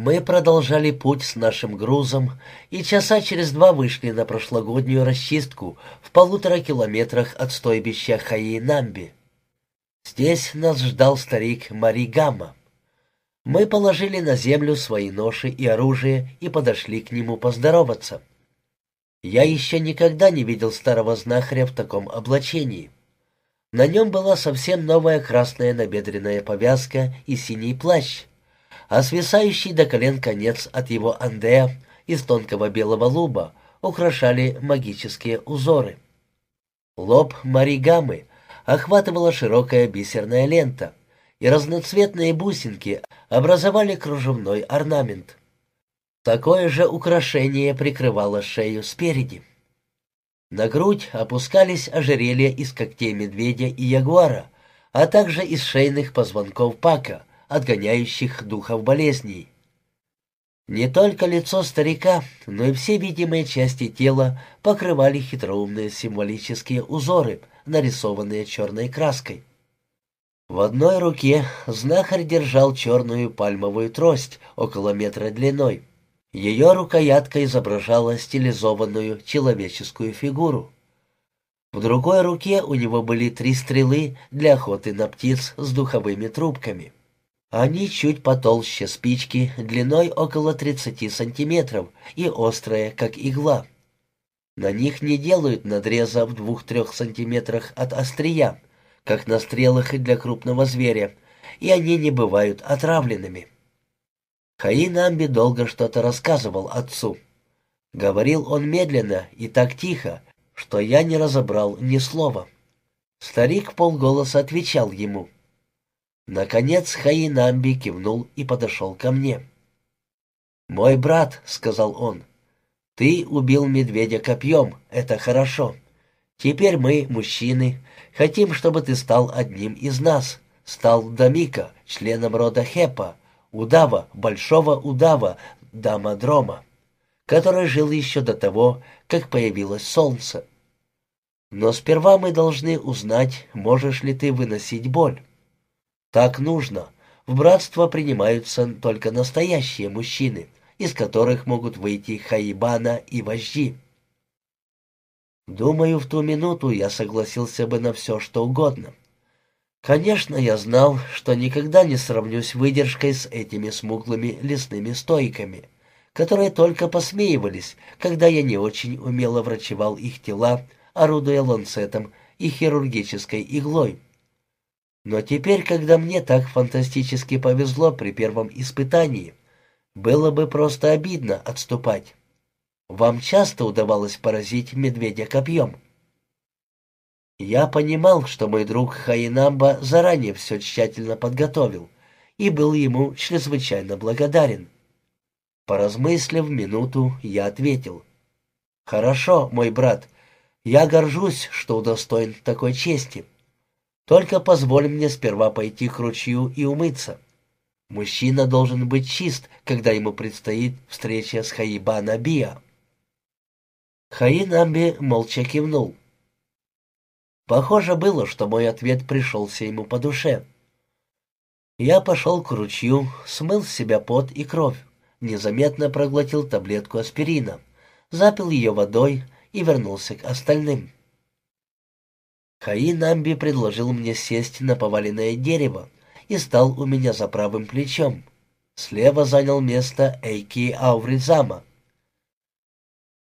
Мы продолжали путь с нашим грузом и часа через два вышли на прошлогоднюю расчистку в полутора километрах от стойбища Хаи-Намби. Здесь нас ждал старик Маригама. Мы положили на землю свои ноши и оружие и подошли к нему поздороваться. Я еще никогда не видел старого знахаря в таком облачении. На нем была совсем новая красная набедренная повязка и синий плащ, а свисающий до колен конец от его андея из тонкого белого луба украшали магические узоры. Лоб Маригамы охватывала широкая бисерная лента, и разноцветные бусинки образовали кружевной орнамент. Такое же украшение прикрывало шею спереди. На грудь опускались ожерелья из когтей медведя и ягуара, а также из шейных позвонков пака, отгоняющих духов болезней. Не только лицо старика, но и все видимые части тела покрывали хитроумные символические узоры, нарисованные черной краской. В одной руке знахарь держал черную пальмовую трость около метра длиной. Ее рукоятка изображала стилизованную человеческую фигуру. В другой руке у него были три стрелы для охоты на птиц с духовыми трубками. Они чуть потолще спички, длиной около 30 сантиметров и острые, как игла. На них не делают надреза в двух-трех сантиметрах от острия, как на стрелах для крупного зверя, и они не бывают отравленными. Хаин Амби долго что-то рассказывал отцу. Говорил он медленно и так тихо, что я не разобрал ни слова. Старик полголоса отвечал ему — Наконец Хаинамби кивнул и подошел ко мне. «Мой брат», — сказал он, — «ты убил медведя копьем, это хорошо. Теперь мы, мужчины, хотим, чтобы ты стал одним из нас, стал Дамика, членом рода Хепа, удава, большого удава, Дамадрома, который жил еще до того, как появилось солнце. Но сперва мы должны узнать, можешь ли ты выносить боль. Так нужно. В братство принимаются только настоящие мужчины, из которых могут выйти хаибана и вожди. Думаю, в ту минуту я согласился бы на все, что угодно. Конечно, я знал, что никогда не сравнюсь выдержкой с этими смуглыми лесными стойками, которые только посмеивались, когда я не очень умело врачевал их тела, орудуя ланцетом и хирургической иглой. Но теперь, когда мне так фантастически повезло при первом испытании, было бы просто обидно отступать. Вам часто удавалось поразить медведя копьем? Я понимал, что мой друг Хаинамба заранее все тщательно подготовил и был ему чрезвычайно благодарен. Поразмыслив минуту, я ответил. «Хорошо, мой брат, я горжусь, что удостоен такой чести». Только позволь мне сперва пойти к ручью и умыться. Мужчина должен быть чист, когда ему предстоит встреча с Хаиба Набия. Хаинамби молча кивнул. Похоже было, что мой ответ пришелся ему по душе. Я пошел к ручью, смыл с себя пот и кровь, незаметно проглотил таблетку аспирина, запил ее водой и вернулся к остальным. Хаин Амби предложил мне сесть на поваленное дерево и стал у меня за правым плечом. Слева занял место Эйки Ауризама.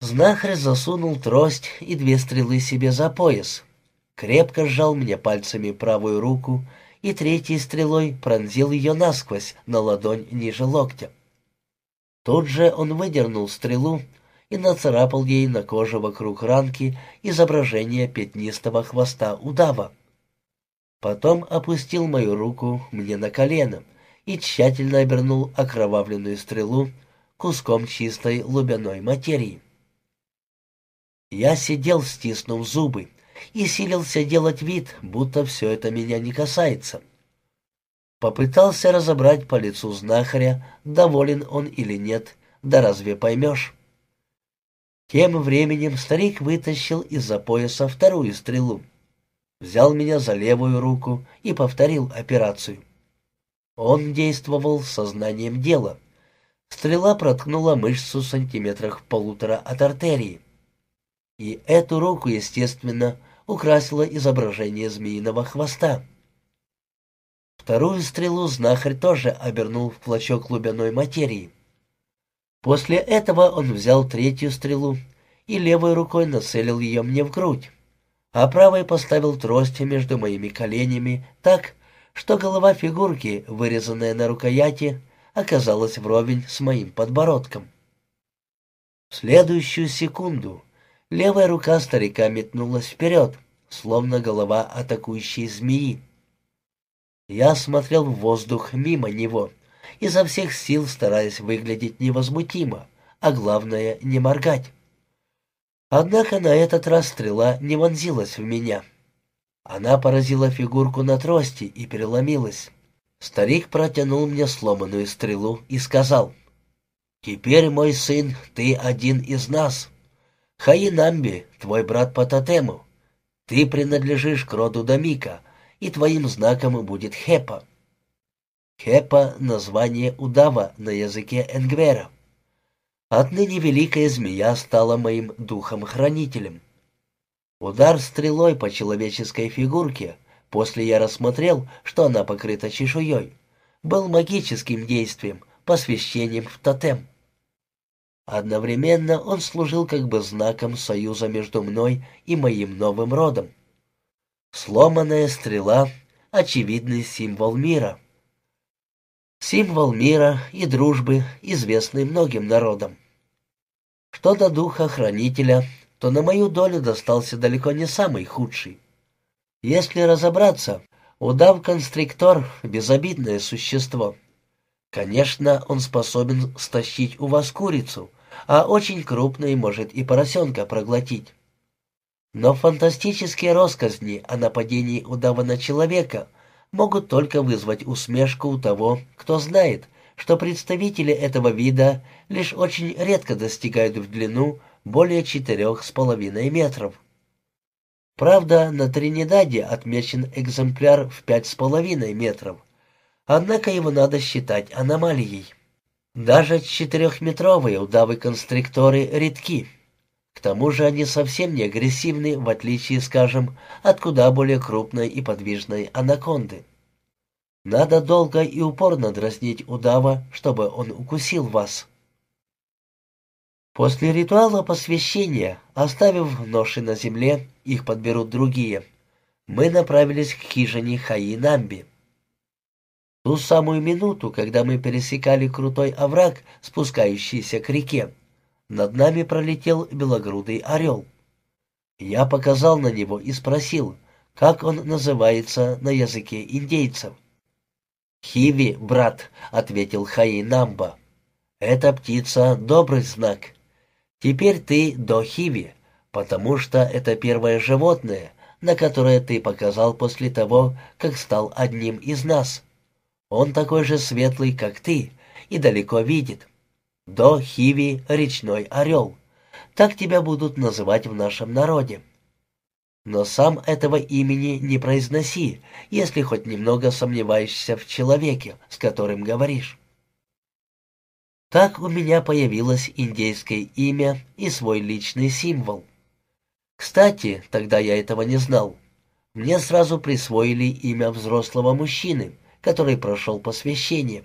Знахарь засунул трость и две стрелы себе за пояс. Крепко сжал мне пальцами правую руку и третьей стрелой пронзил ее насквозь на ладонь ниже локтя. Тут же он выдернул стрелу и нацарапал ей на коже вокруг ранки изображение пятнистого хвоста удава. Потом опустил мою руку мне на колено и тщательно обернул окровавленную стрелу куском чистой лубяной материи. Я сидел, стиснув зубы, и силился делать вид, будто все это меня не касается. Попытался разобрать по лицу знахаря, доволен он или нет, да разве поймешь? Тем временем старик вытащил из-за пояса вторую стрелу, взял меня за левую руку и повторил операцию. Он действовал сознанием дела. Стрела проткнула мышцу сантиметрах в полутора от артерии. И эту руку, естественно, украсило изображение змеиного хвоста. Вторую стрелу знахарь тоже обернул в клочок лубяной материи. После этого он взял третью стрелу и левой рукой нацелил ее мне в грудь, а правой поставил трость между моими коленями так, что голова фигурки, вырезанная на рукояти, оказалась вровень с моим подбородком. В следующую секунду левая рука старика метнулась вперед, словно голова атакующей змеи. Я смотрел в воздух мимо него, изо всех сил стараясь выглядеть невозмутимо, а главное — не моргать. Однако на этот раз стрела не вонзилась в меня. Она поразила фигурку на трости и переломилась. Старик протянул мне сломанную стрелу и сказал, «Теперь, мой сын, ты один из нас. Хаинамби, твой брат по тотему. Ты принадлежишь к роду Дамика, и твоим знаком будет Хепа». Хепа — название удава на языке Энгвера. Отныне великая змея стала моим духом-хранителем. Удар стрелой по человеческой фигурке, после я рассмотрел, что она покрыта чешуей, был магическим действием, посвящением в тотем. Одновременно он служил как бы знаком союза между мной и моим новым родом. Сломанная стрела — очевидный символ мира — Символ мира и дружбы, известный многим народам. Что до духа-хранителя, то на мою долю достался далеко не самый худший. Если разобраться, удав-констриктор — безобидное существо. Конечно, он способен стащить у вас курицу, а очень крупный может и поросенка проглотить. Но фантастические росказни о нападении удава на человека могут только вызвать усмешку у того, кто знает, что представители этого вида лишь очень редко достигают в длину более четырех с половиной метров. Правда, на Тринидаде отмечен экземпляр в пять с половиной метров, однако его надо считать аномалией. Даже четырехметровые удавы-констрикторы редки. К тому же они совсем не агрессивны, в отличие, скажем, от куда более крупной и подвижной анаконды. Надо долго и упорно дразнить удава, чтобы он укусил вас. После ритуала посвящения, оставив ноши на земле, их подберут другие, мы направились к хижине Хаинамби. Ту самую минуту, когда мы пересекали крутой овраг, спускающийся к реке, над нами пролетел белогрудый орел. Я показал на него и спросил, как он называется на языке индейцев. «Хиви, брат», — ответил Хаинамба. «Эта птица — добрый знак. Теперь ты до Хиви, потому что это первое животное, на которое ты показал после того, как стал одним из нас. Он такой же светлый, как ты, и далеко видит. До Хиви — речной орел. Так тебя будут называть в нашем народе. Но сам этого имени не произноси, если хоть немного сомневаешься в человеке, с которым говоришь. Так у меня появилось индейское имя и свой личный символ. Кстати, тогда я этого не знал. Мне сразу присвоили имя взрослого мужчины, который прошел посвящение.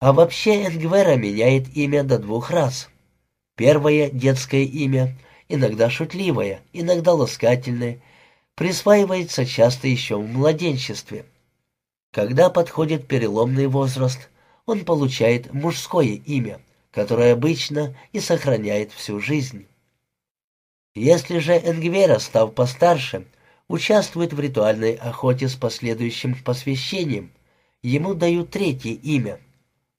А вообще Энгвера меняет имя до двух раз. Первое детское имя, иногда шутливое, иногда ласкательное, присваивается часто еще в младенчестве. Когда подходит переломный возраст, он получает мужское имя, которое обычно и сохраняет всю жизнь. Если же Энгвера, став постарше, участвует в ритуальной охоте с последующим посвящением, ему дают третье имя –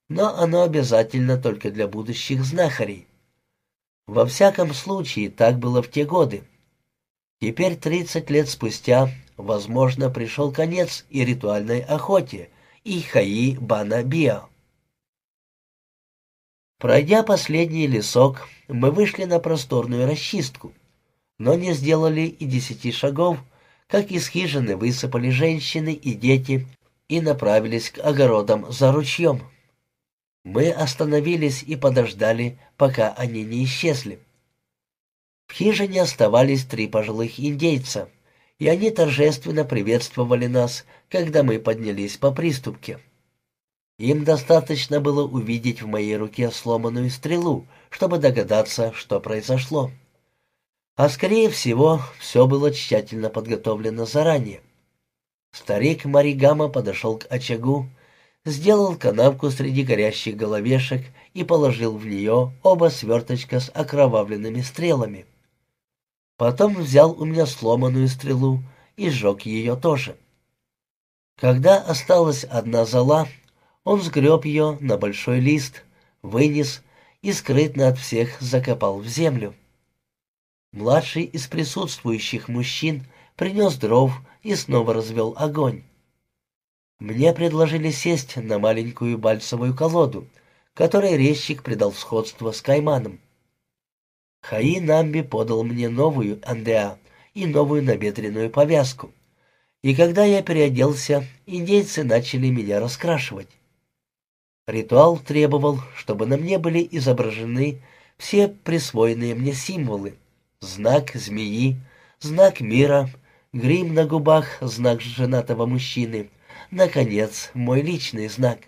но оно обязательно только для будущих знахарей. Во всяком случае, так было в те годы. Теперь, 30 лет спустя, возможно, пришел конец и ритуальной охоте, и Хаи Бана Биа. Пройдя последний лесок, мы вышли на просторную расчистку, но не сделали и десяти шагов, как из хижины высыпали женщины и дети и направились к огородам за ручьем. Мы остановились и подождали, пока они не исчезли. В хижине оставались три пожилых индейца, и они торжественно приветствовали нас, когда мы поднялись по приступке. Им достаточно было увидеть в моей руке сломанную стрелу, чтобы догадаться, что произошло. А скорее всего, все было тщательно подготовлено заранее. Старик Маригама подошел к очагу, сделал канавку среди горящих головешек и положил в нее оба сверточка с окровавленными стрелами. Потом взял у меня сломанную стрелу и сжег ее тоже. Когда осталась одна зола, он сгреб ее на большой лист, вынес и скрытно от всех закопал в землю. Младший из присутствующих мужчин принес дров и снова развел огонь. Мне предложили сесть на маленькую бальсовую колоду, которой резчик придал сходство с кайманом. Хаи Намби подал мне новую андеа и новую набедренную повязку. И когда я переоделся, индейцы начали меня раскрашивать. Ритуал требовал, чтобы на мне были изображены все присвоенные мне символы. Знак змеи, знак мира, грим на губах, знак женатого мужчины, наконец, мой личный знак.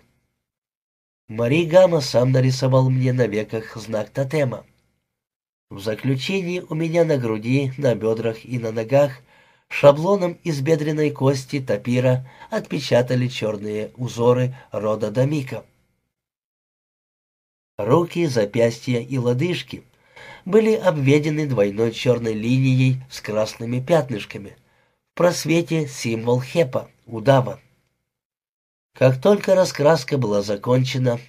Мари Гама сам нарисовал мне на веках знак тотема. В заключении у меня на груди, на бедрах и на ногах шаблоном из бедренной кости тапира отпечатали черные узоры рода Дамика. Руки, запястья и лодыжки были обведены двойной черной линией с красными пятнышками. В просвете символ хепа, удава. Как только раскраска была закончена,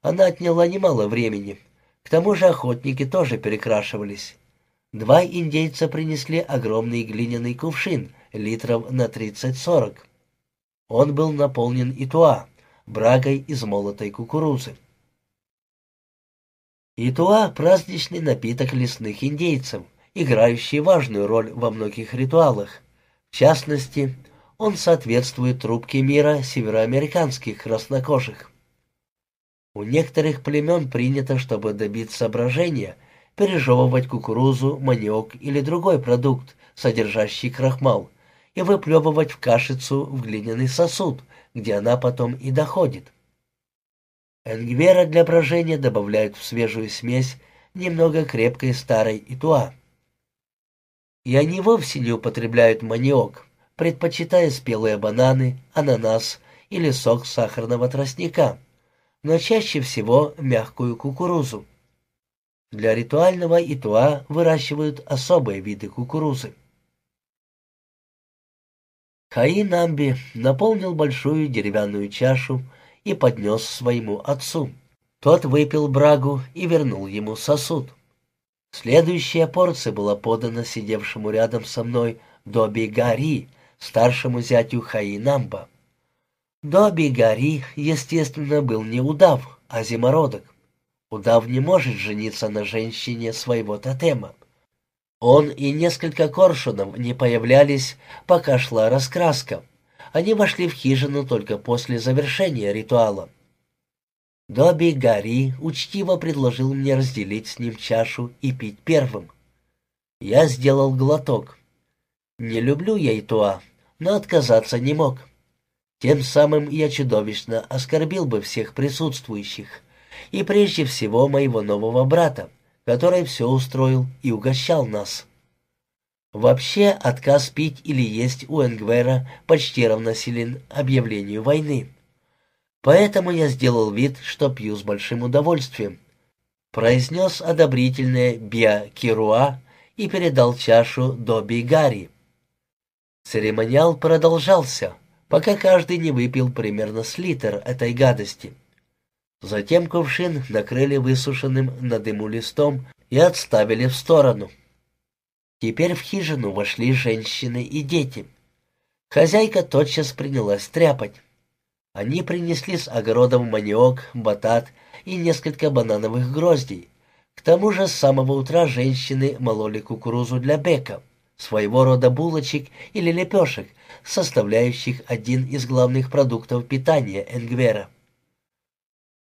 она отняла немало времени. К тому же охотники тоже перекрашивались. Два индейца принесли огромный глиняный кувшин, литров на 30-40. Он был наполнен итуа, брагой из молотой кукурузы. Итуа — праздничный напиток лесных индейцев, играющий важную роль во многих ритуалах. В частности, он соответствует трубке мира североамериканских краснокожих. У некоторых племен принято, чтобы добиться брожения, пережевывать кукурузу, маниок или другой продукт, содержащий крахмал, и выплевывать в кашицу в глиняный сосуд, где она потом и доходит. Энгвера для брожения добавляют в свежую смесь немного крепкой старой итуа. И они вовсе не употребляют маниок, предпочитая спелые бананы, ананас или сок сахарного тростника, но чаще всего мягкую кукурузу. Для ритуального итуа выращивают особые виды кукурузы. Хаи Намби наполнил большую деревянную чашу и поднес своему отцу. Тот выпил брагу и вернул ему сосуд. Следующая порция была подана сидевшему рядом со мной Доби Гари, старшему зятю Хаинамба. Доби Гари, естественно, был не удав, а зимородок. Удав не может жениться на женщине своего тотема. Он и несколько коршунов не появлялись, пока шла раскраска, они вошли в хижину только после завершения ритуала. Доби Гарри учтиво предложил мне разделить с ним чашу и пить первым. Я сделал глоток. Не люблю я Итуа, но отказаться не мог. Тем самым я чудовищно оскорбил бы всех присутствующих, и прежде всего моего нового брата, который все устроил и угощал нас. Вообще, отказ пить или есть у Энгвера почти равносилен объявлению войны. Поэтому я сделал вид, что пью с большим удовольствием. Произнес одобрительное «Биа Кируа» и передал чашу Доби Гарри. Церемониал продолжался, пока каждый не выпил примерно с литр этой гадости. Затем кувшин накрыли высушенным на дыму листом и отставили в сторону. Теперь в хижину вошли женщины и дети. Хозяйка тотчас принялась тряпать. Они принесли с огородом маниок, батат и несколько банановых гроздей. К тому же с самого утра женщины мололи кукурузу для бека, своего рода булочек или лепешек, составляющих один из главных продуктов питания Энгвера.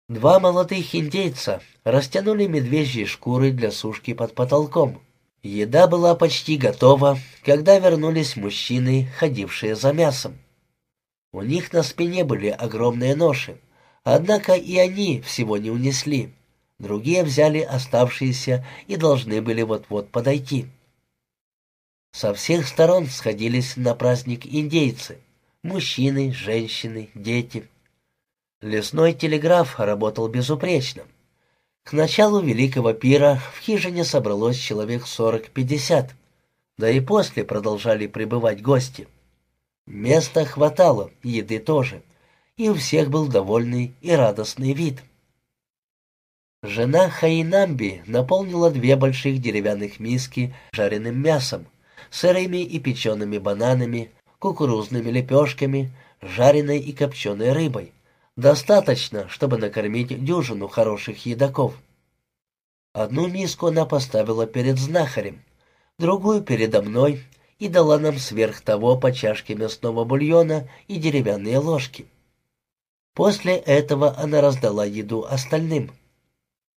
Два молодых индейца растянули медвежьи шкуры для сушки под потолком. Еда была почти готова, когда вернулись мужчины, ходившие за мясом. У них на спине были огромные ноши, однако и они всего не унесли. Другие взяли оставшиеся и должны были вот-вот подойти. Со всех сторон сходились на праздник индейцы. Мужчины, женщины, дети. Лесной телеграф работал безупречно. К началу Великого пира в хижине собралось человек сорок-пятьдесят, да и после продолжали прибывать гости. Места хватало, еды тоже, и у всех был довольный и радостный вид. Жена Хаинамби наполнила две больших деревянных миски жареным мясом, сырыми и печеными бананами, кукурузными лепешками, жареной и копченой рыбой. Достаточно, чтобы накормить дюжину хороших едоков. Одну миску она поставила перед знахарем, другую передо мной и дала нам сверх того по чашке мясного бульона и деревянные ложки. После этого она раздала еду остальным.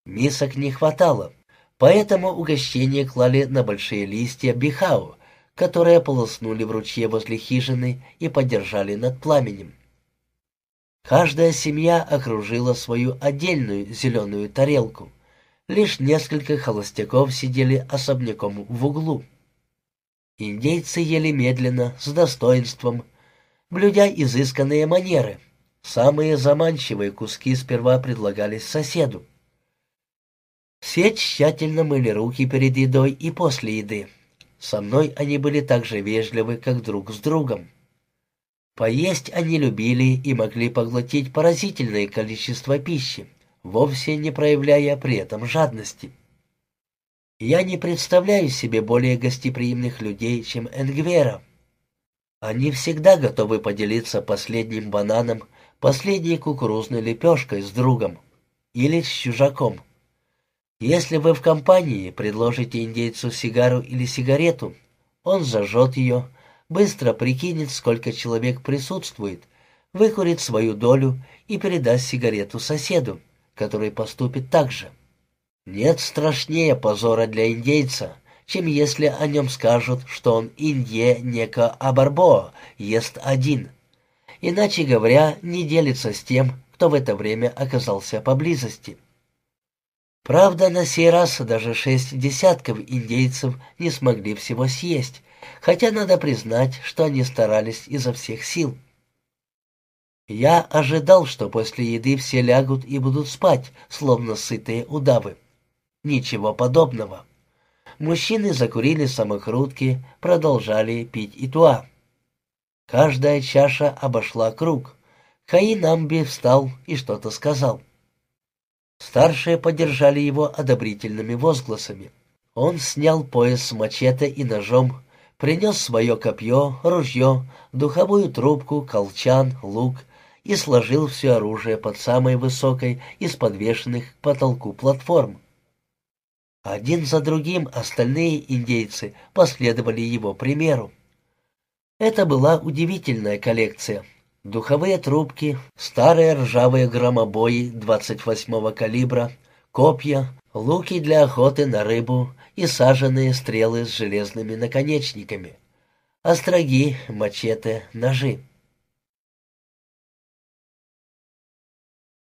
Мисок не хватало, поэтому угощение клали на большие листья бихау, которые полоснули в ручье возле хижины и подержали над пламенем. Каждая семья окружила свою отдельную зеленую тарелку. Лишь несколько холостяков сидели особняком в углу. Индейцы ели медленно, с достоинством, блюдя изысканные манеры. Самые заманчивые куски сперва предлагались соседу. Все тщательно мыли руки перед едой и после еды. Со мной они были так же вежливы, как друг с другом. Поесть они любили и могли поглотить поразительное количество пищи, вовсе не проявляя при этом жадности. Я не представляю себе более гостеприимных людей, чем Энгвера. Они всегда готовы поделиться последним бананом, последней кукурузной лепешкой с другом или с чужаком. Если вы в компании предложите индейцу сигару или сигарету, он зажжет ее, быстро прикинет, сколько человек присутствует, выкурит свою долю и передаст сигарету соседу, который поступит так же. Нет страшнее позора для индейца, чем если о нем скажут, что он Индия неко Абарбо, ест один. Иначе говоря, не делится с тем, кто в это время оказался поблизости. Правда, на сей раз даже шесть десятков индейцев не смогли всего съесть, хотя надо признать, что они старались изо всех сил. Я ожидал, что после еды все лягут и будут спать, словно сытые удавы. Ничего подобного. Мужчины закурили самокрутки, продолжали пить итуа. Каждая чаша обошла круг. Хаинамби встал и что-то сказал. Старшие поддержали его одобрительными возгласами. Он снял пояс с мачете и ножом, принес свое копье, ружье, духовую трубку, колчан, лук и сложил все оружие под самой высокой из подвешенных к потолку платформ. Один за другим остальные индейцы последовали его примеру. Это была удивительная коллекция. Духовые трубки, старые ржавые громобои 28-го калибра, копья, луки для охоты на рыбу и саженные стрелы с железными наконечниками, остроги, мачете, ножи.